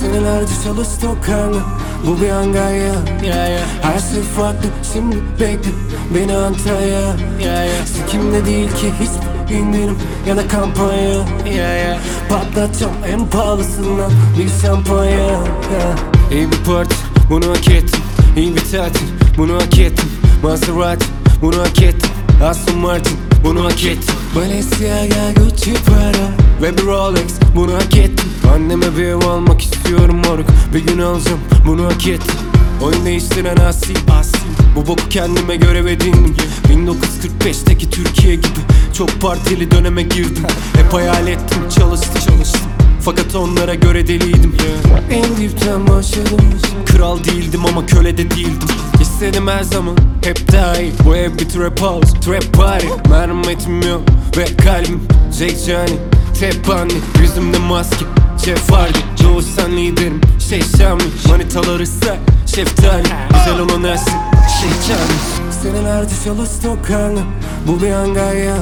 Senelerce çalıştı o karnı Bu bir hangar ya Her şey farklı şimdi bekle Beni Antalya Sikimde değil ki hiç indirim ya da kampanya. Patlatacağım en pahalısından bir şampanya. İyi bir parti bunu hak ettim. İyi bir tatil bunu hak ettim. Maserati bunu hak ettim. Aston Martin bunu hak ettim. Balenciaga Gucci para Ve bir Rolex. Bunu hak ettim. Anneme bir ev almak istiyorum moruk. Bir gün alacağım. Bunu hak ettim. Oyun değiştiren asi. Bu boku kendime göre edindim 1945'teki Türkiye gibi Çok partili döneme girdim. Hep hayal ettim çalıştım çalıştım. Fakat onlara göre deliydim. En dipten başladım. Kral değildim ama köle de değildim İstedim her zaman hep daha iyi. Bu ev bir trap house, trap party. Merhametim yok ve kalbim Jake Johnny, Tep Bunny Yüzümde maske, Jeff Hardy Doğuştan liderim, şey Şami Manitaları ise şeftali. Güzel olan ersin, şey Senelerce çalıştı o karnı Bu bir hangar ya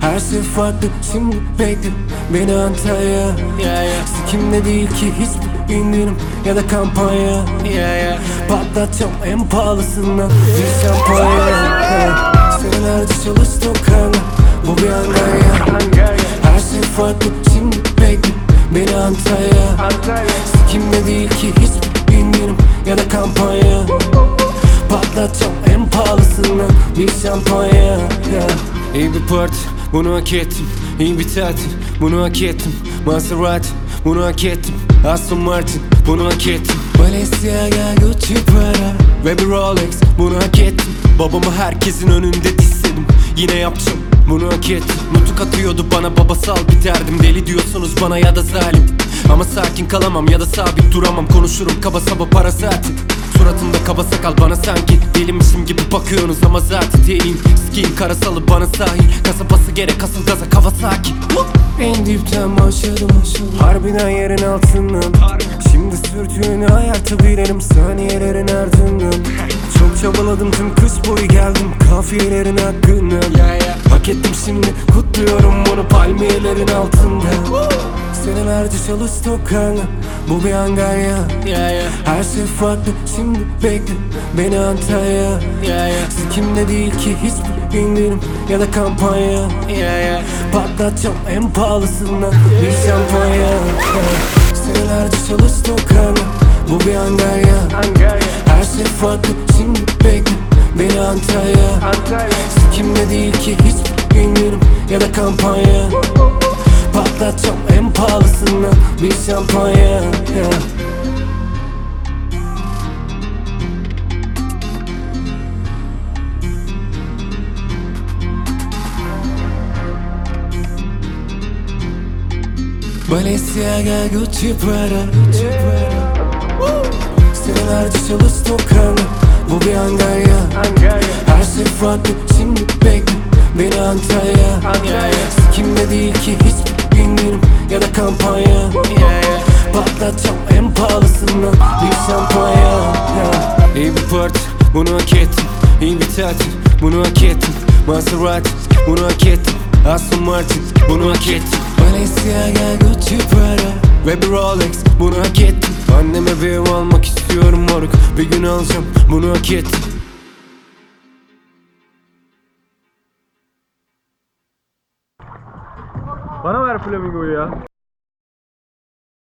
her şey farklı şimdi bekle beni Antalya Sikimde değil ki hiçbir indirim ya da kampanya. Patlatacağım en pahalısından bir şampanya Senelerce çalıştı o karnı bu bir hangar ya Her şey farklı şimdi bekle beni Antalya Sikimde değil ki hiçbir indirim ya da kampanya. Patlatacağım en pahalısından bir şampanya İyi bir parti bunu hak ettim tatil. Bunu hak ettim Maserati. Bunu hak ettim Aston Martin. Bunu hak ettim. Balenciaga Gucci para Ve bir Rolex. Bunu hak ettim. Babamı herkesin önünde disledim Yine yapacağım bunu hak ettim. Nutuk atıyordu bana babasal bir derdim. Deli diyorsunuz bana ya da zalim. Ama sakin kalamam ya da sabit duramam. Konuşurum kaba saba para saati Suratımda kaba sakal bana sanki Delimişim gibi bakıyorsunuz ama zaten değilim Sikiyim karasalı bana sahil. Kasabası gerek asıl gaza Kawasaki En dipten başladım Harbiden yerin altından Şimdi sürtüğünü hayatı bilelim Saniyelerin ardından Çok çabaladım tüm kış boyu geldim Kafiyelerin hakkını Hak ettim şimdi kutluyorum bunu palmiyelerin altında Senelerce çalıştı karnı Bu bir hangar ya. Her şey farklı şimdi bekle Beni Antalya Sikimde değil ki hiçbir indirim ya da kampanya. Patlatacağım en pahalısından bir şampanya. Senelerce çalıştı karnı Bu bir hangar ya. Her şey farklı şimdi bekle Beni Antalya. Sikimde değil ki hiçbir indirim ya da kampanya Patlatacağım en pahalısından bir şampanya Balenciaga Gucci Prada Senelerce çalıştı o karnı Bu bir hangar ya Her şey farklı şimdi bekle Beni Antalya. Sikimde değil ki indirim ya da kampanya. Patlatacağım en pahalısından bir şampanya. İyi bir parti bunu hak ettim. İyi bir tatil bunu hak ettim. Maserati bunu hak ettim. Aston Martin bunu hak ettim. Balenciaga Gucci para Ve bir Rolex bunu hak ettim. Anneme bir ev almak istiyorum moruk. Bir gün alacağım bunu hak ettim Bana ver flamingoyu ya.